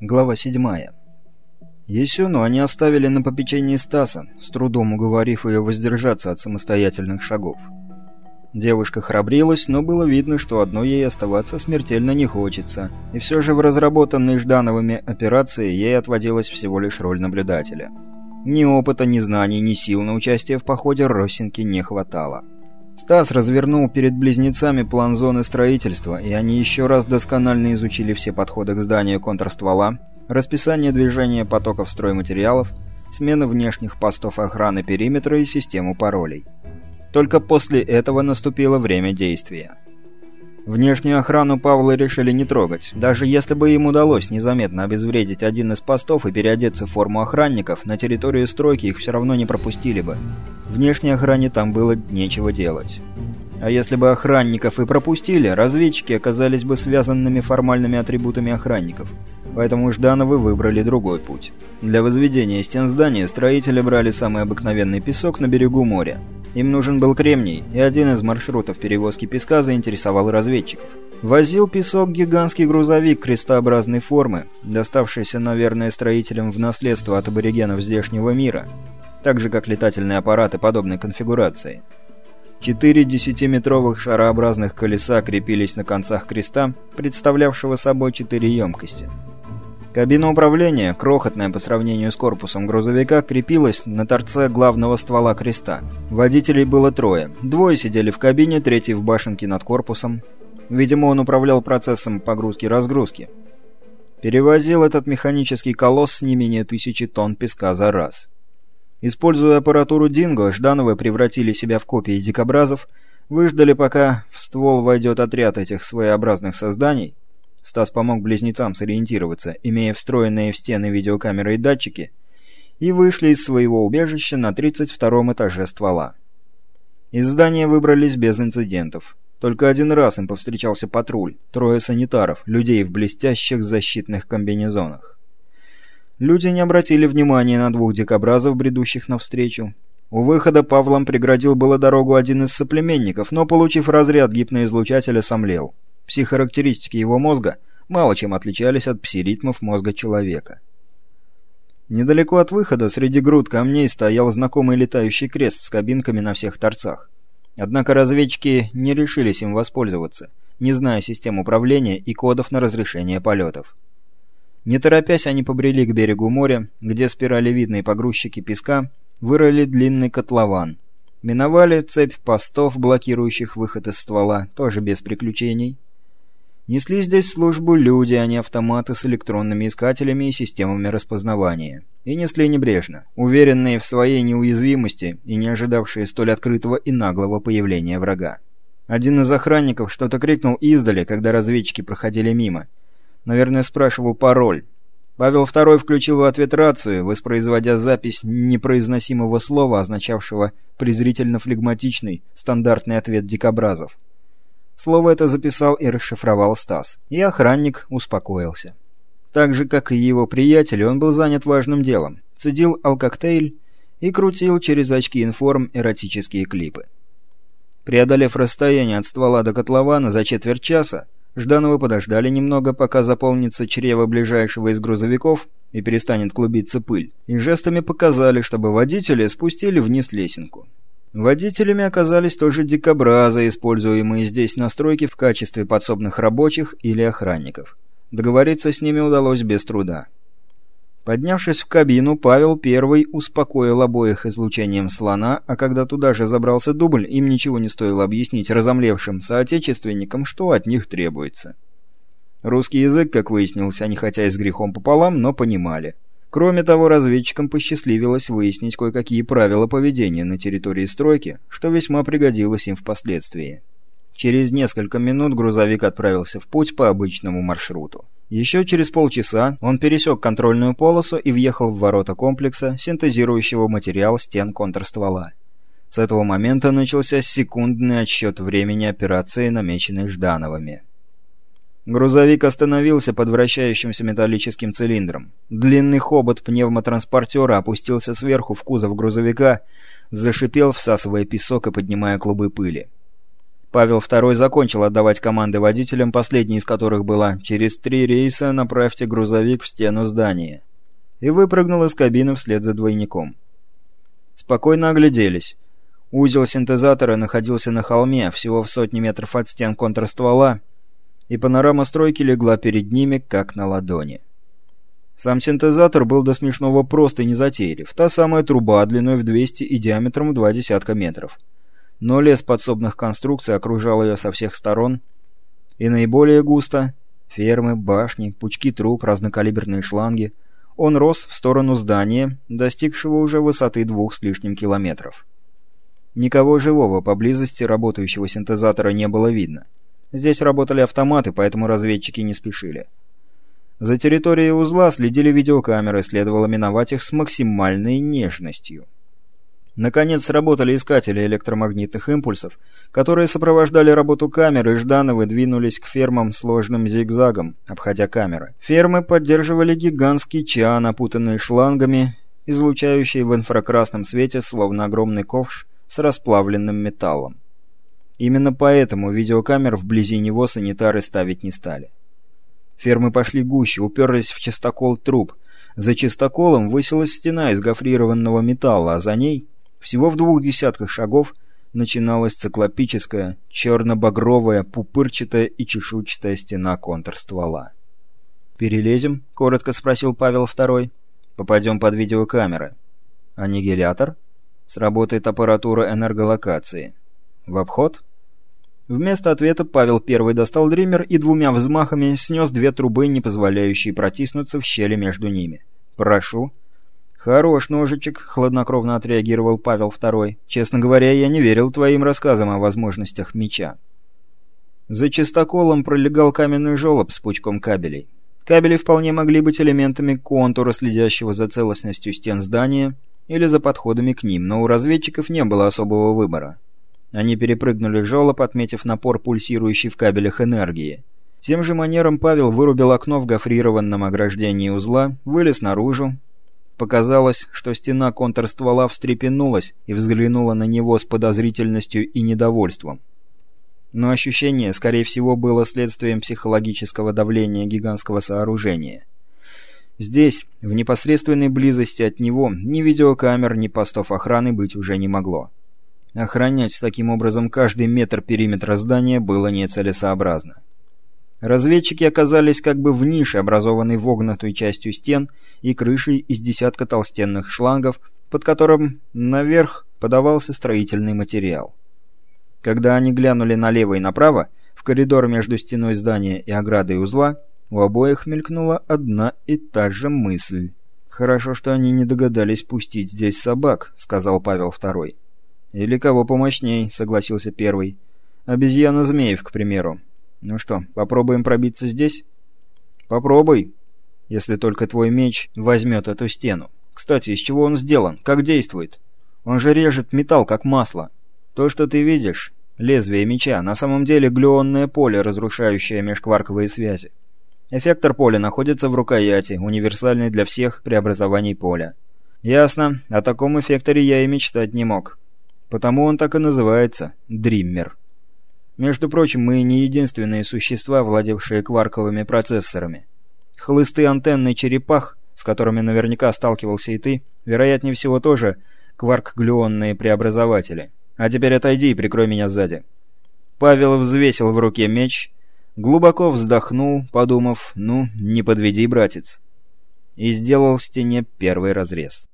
Глава 7. Есюну они оставили на попечении Стаса, с трудом уговорив ее воздержаться от самостоятельных шагов. Девушка храбрилась, но было видно, что одной ей оставаться смертельно не хочется, и все же в разработанной Ждановыми операции ей отводилась всего лишь роль наблюдателя. Ни опыта, ни знаний, ни сил на участие в походе Росинки не хватало. Стас развернул перед близнецами план зоны строительства, и они еще раз досконально изучили все подходы к зданию контрствола, расписание движения потоков стройматериалов, смены внешних постов охраны периметра и систему паролей. Только после этого наступило время действия. Внешнюю охрану Павла решили не трогать. Даже если бы им удалось незаметно обезвредить один из постов и переодеться в форму охранников, на территорию стройки их все равно не пропустили бы. Внешней охране там было нечего делать. А если бы охранников и пропустили, разведчики оказались бы связанными формальными атрибутами охранников. Поэтому Ждановы выбрали другой путь. Для возведения стен здания строители брали самый обыкновенный песок на берегу моря. Им нужен был кремний, и один из маршрутов перевозки песка заинтересовал разведчиков. Возил песок гигантский грузовик крестообразной формы, доставшийся, наверное, строителям в наследство от аборигенов здешнего мира, так же как летательные аппараты подобной конфигурации. Четыре десятиметровых шарообразных колеса крепились на концах креста, представлявшего собой четыре емкости – Кабина управления, крохотная по сравнению с корпусом грузовика, крепилась на торце главного ствола креста. Водителей было трое. Двое сидели в кабине, третий в башенке над корпусом. Видимо, он управлял процессом погрузки-разгрузки. Перевозил этот механический колосс не менее тысячи тонн песка за раз. Используя аппаратуру Динго, Ждановы превратили себя в копии дикобразов, выждали, пока в ствол войдет отряд этих своеобразных созданий, Стас помог близнецам сориентироваться, имея встроенные в стены видеокамеры и датчики, и вышли из своего убежища на 32-м этаже ствола. Из здания выбрались без инцидентов. Только один раз им повстречался патруль, трое санитаров, людей в блестящих защитных комбинезонах. Люди не обратили внимания на двух дикобразов, бредущих навстречу. У выхода Павлом преградил было дорогу один из соплеменников, но, получив разряд гипноизлучателя, сомлел. Психохарактеристики его мозга мало чем отличались от псиритмов мозга человека. Недалеко от выхода, среди груд камней, стоял знакомый летающий крест с кабинками на всех торцах. Однако разведчики не решились им воспользоваться, не зная систем управления и кодов на разрешение полетов. Не торопясь, они побрели к берегу моря, где спиралевидные погрузчики песка вырыли длинный котлован. Миновали цепь постов, блокирующих выход из ствола, тоже без приключений. Несли здесь службу люди, а не автоматы с электронными искателями и системами распознавания. И несли небрежно, уверенные в своей неуязвимости и не ожидавшие столь открытого и наглого появления врага. Один из охранников что-то крикнул издали, когда разведчики проходили мимо. Наверное, спрашивал пароль. Павел II включил в ответ рацию, воспроизводя запись непроизносимого слова, означавшего презрительно-флегматичный стандартный ответ дикобразов. Слово это записал и расшифровал Стас. И охранник успокоился. Так же, как и его приятель, он был занят важным делом. Цедил алкоктейль и крутил через очки информ эротические клипы. Преодолев расстояние от ствола до котлована за четверть часа, Ждановы подождали немного, пока заполнится чрево ближайшего из грузовиков и перестанет клубиться пыль, и жестами показали, чтобы водители спустили вниз лесенку. Водителями оказались тоже дикобразы, используемые здесь на стройке в качестве подсобных рабочих или охранников. Договориться с ними удалось без труда. Поднявшись в кабину, Павел первый успокоил обоих излучением слона, а когда туда же забрался дубль, им ничего не стоило объяснить разомлевшим соотечественникам, что от них требуется. Русский язык, как выяснилось, они хотя и с грехом пополам, но понимали. Кроме того, разведчикам посчастливилось выяснить кое-какие правила поведения на территории стройки, что весьма пригодилось им впоследствии. Через несколько минут грузовик отправился в путь по обычному маршруту. Еще через полчаса он пересек контрольную полосу и въехал в ворота комплекса, синтезирующего материал стен контрствола. С этого момента начался секундный отсчет времени операции, намеченной Ждановыми. Грузовик остановился под вращающимся металлическим цилиндром. Длинный хобот пневмотранспортера опустился сверху в кузов грузовика, зашипел, всасывая песок и поднимая клубы пыли. Павел II закончил отдавать команды водителям, последней из которых была «Через три рейса направьте грузовик в стену здания» и выпрыгнул из кабины вслед за двойником. Спокойно огляделись. Узел синтезатора находился на холме, всего в сотни метров от стен контрствола, и панорама стройки легла перед ними, как на ладони. Сам синтезатор был до смешного прост и незатейлив. Та самая труба длиной в 200 и диаметром в два десятка метров. Но лес подсобных конструкций окружал ее со всех сторон, и наиболее густо — фермы, башни, пучки труб, разнокалиберные шланги — он рос в сторону здания, достигшего уже высоты двух с лишним километров. Никого живого поблизости работающего синтезатора не было видно. Здесь работали автоматы, поэтому разведчики не спешили. За территорией узла следили видеокамеры, следовало миновать их с максимальной нежностью. Наконец сработали искатели электромагнитных импульсов, которые сопровождали работу камеры, и Ждановы двинулись к фермам сложным зигзагом, обходя камеры. Фермы поддерживали гигантский чан, опутанный шлангами, излучающий в инфракрасном свете, словно огромный ковш с расплавленным металлом. Именно поэтому видеокамер вблизи него санитары ставить не стали. Фермы пошли гуще, уперлись в чистокол труб. За чистоколом высилась стена из гофрированного металла, а за ней всего в двух десятках шагов начиналась циклопическая, черно-багровая, пупырчатая и чешуйчатая стена контрствола. «Перелезем?» — коротко спросил Павел II. «Попадем под видеокамеры». «Аннигилятор?» «Сработает аппаратура энерголокации». «В обход?» Вместо ответа Павел I достал дример и двумя взмахами снес две трубы, не позволяющие протиснуться в щели между ними. «Прошу». «Хорош ножичек», — хладнокровно отреагировал Павел II. «Честно говоря, я не верил твоим рассказам о возможностях меча». За чистоколом пролегал каменный желоб с пучком кабелей. Кабели вполне могли быть элементами контура, следящего за целостностью стен здания, или за подходами к ним, но у разведчиков не было особого выбора. Они перепрыгнули желоб, отметив напор пульсирующей в кабелях энергии. Тем же манером Павел вырубил окно в гофрированном ограждении узла, вылез наружу, Показалось, что стена контрствола встрепенулась и взглянула на него с подозрительностью и недовольством. Но ощущение, скорее всего, было следствием психологического давления гигантского сооружения. Здесь, в непосредственной близости от него, ни видеокамер, ни постов охраны быть уже не могло. Охранять таким образом каждый метр периметра здания было нецелесообразно. Разведчики оказались как бы в нише, образованной вогнутой частью стен и крышей из десятка толстенных шлангов, под которым наверх подавался строительный материал. Когда они глянули налево и направо, в коридор между стеной здания и оградой узла, у обоих мелькнула одна и та же мысль. «Хорошо, что они не догадались пустить здесь собак», — сказал Павел Второй. «Или кого помощней», — согласился первый. «Обезьяна-змеев, к примеру. Ну что, попробуем пробиться здесь? Попробуй, если только твой меч возьмет эту стену. Кстати, из чего он сделан? Как действует? Он же режет металл, как масло. То, что ты видишь, лезвие меча, на самом деле глюонное поле, разрушающее межкварковые связи. Эффектор поля находится в рукояти, универсальный для всех преобразований поля. Ясно, о таком эффекторе я и мечтать не мог. Потому он так и называется — Дриммер. Между прочим, мы не единственные существа, владевшие кварковыми процессорами. Хлысты антенны черепах, с которыми наверняка сталкивался и ты, вероятнее всего тоже кварк-глюонные преобразователи. А теперь отойди и прикрой меня сзади. Павел взвесил в руке меч, глубоко вздохнул, подумав, ну, не подведи, братец, и сделал в стене первый разрез.